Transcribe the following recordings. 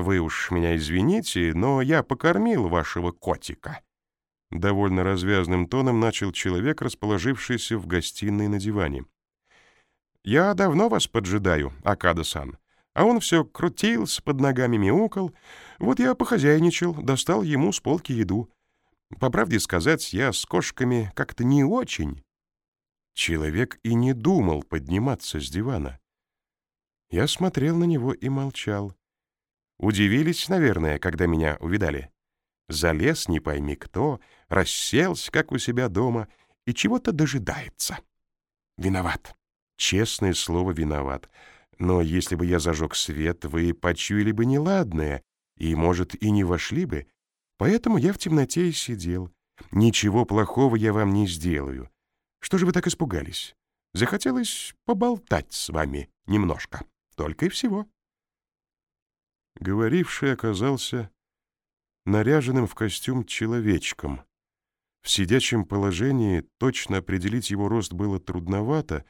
Вы уж меня извините, но я покормил вашего котика». Довольно развязным тоном начал человек, расположившийся в гостиной на диване. «Я давно вас поджидаю, Акада-сан. А он все крутился, под ногами мяукал. Вот я похозяйничал, достал ему с полки еду. По правде сказать, я с кошками как-то не очень». Человек и не думал подниматься с дивана. Я смотрел на него и молчал. Удивились, наверное, когда меня увидали. Залез не пойми кто, расселся, как у себя дома, и чего-то дожидается. Виноват. Честное слово, виноват. Но если бы я зажег свет, вы почуяли бы неладное, и, может, и не вошли бы. Поэтому я в темноте и сидел. Ничего плохого я вам не сделаю. Что же вы так испугались? Захотелось поболтать с вами немножко. Только и всего. Говоривший оказался наряженным в костюм человечком. В сидячем положении точно определить его рост было трудновато,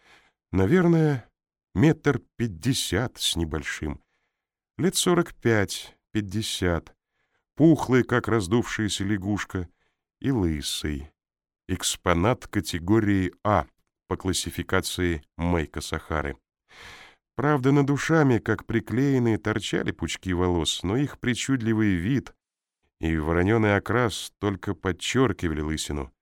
наверное, метр пятьдесят с небольшим, лет сорок пять, пятьдесят, пухлый, как раздувшаяся лягушка, и лысый. Экспонат категории А по классификации Майка Сахары. Правда, над душами, как приклеенные, торчали пучки волос, но их причудливый вид и вороненый окрас только подчеркивали лысину.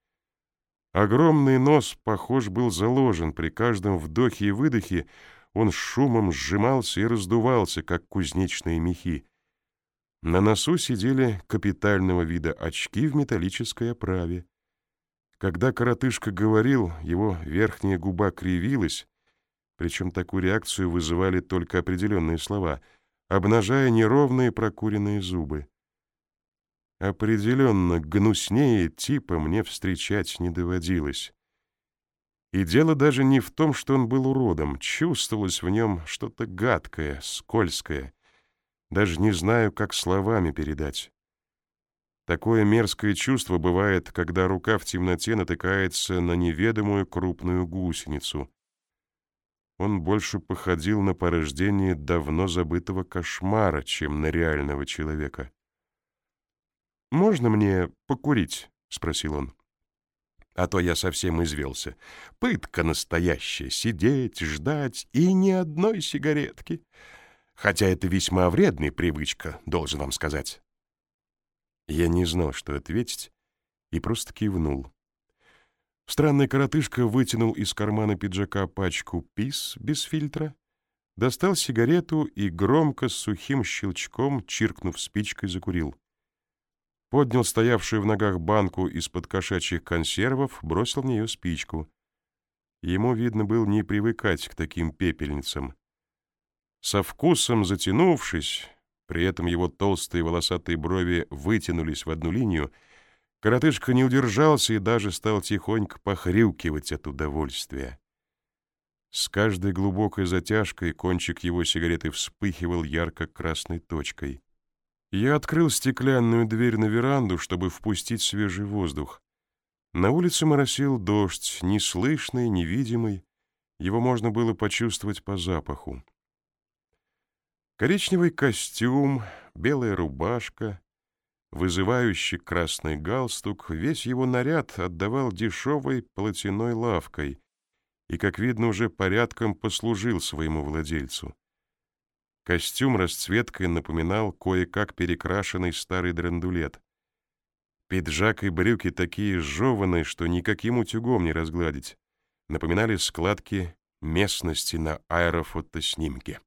Огромный нос, похож, был заложен. При каждом вдохе и выдохе он шумом сжимался и раздувался, как кузнечные мехи. На носу сидели капитального вида очки в металлической оправе. Когда коротышка говорил, его верхняя губа кривилась, причем такую реакцию вызывали только определенные слова, обнажая неровные прокуренные зубы. Определенно, гнуснее типа мне встречать не доводилось. И дело даже не в том, что он был уродом, чувствовалось в нем что-то гадкое, скользкое. Даже не знаю, как словами передать. Такое мерзкое чувство бывает, когда рука в темноте натыкается на неведомую крупную гусеницу. Он больше походил на порождение давно забытого кошмара, чем на реального человека. «Можно мне покурить?» — спросил он. А то я совсем извелся. Пытка настоящая — сидеть, ждать и ни одной сигаретки. Хотя это весьма вредная привычка, должен вам сказать. Я не знал, что ответить, и просто кивнул. Странный коротышка вытянул из кармана пиджака пачку пис без фильтра, достал сигарету и громко с сухим щелчком, чиркнув спичкой, закурил. Поднял стоявшую в ногах банку из-под кошачьих консервов, бросил в нее спичку. Ему, видно, было не привыкать к таким пепельницам. Со вкусом затянувшись, при этом его толстые волосатые брови вытянулись в одну линию — Коротышка не удержался и даже стал тихонько похрюкивать от удовольствия. С каждой глубокой затяжкой кончик его сигареты вспыхивал ярко-красной точкой. Я открыл стеклянную дверь на веранду, чтобы впустить свежий воздух. На улице моросил дождь, неслышный, невидимый. Его можно было почувствовать по запаху. Коричневый костюм, белая рубашка, Вызывающий красный галстук, весь его наряд отдавал дешевой полотяной лавкой и, как видно, уже порядком послужил своему владельцу. Костюм расцветкой напоминал кое-как перекрашенный старый драндулет. Пиджак и брюки такие сжеванные, что никаким утюгом не разгладить. Напоминали складки местности на аэрофотоснимке.